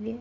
对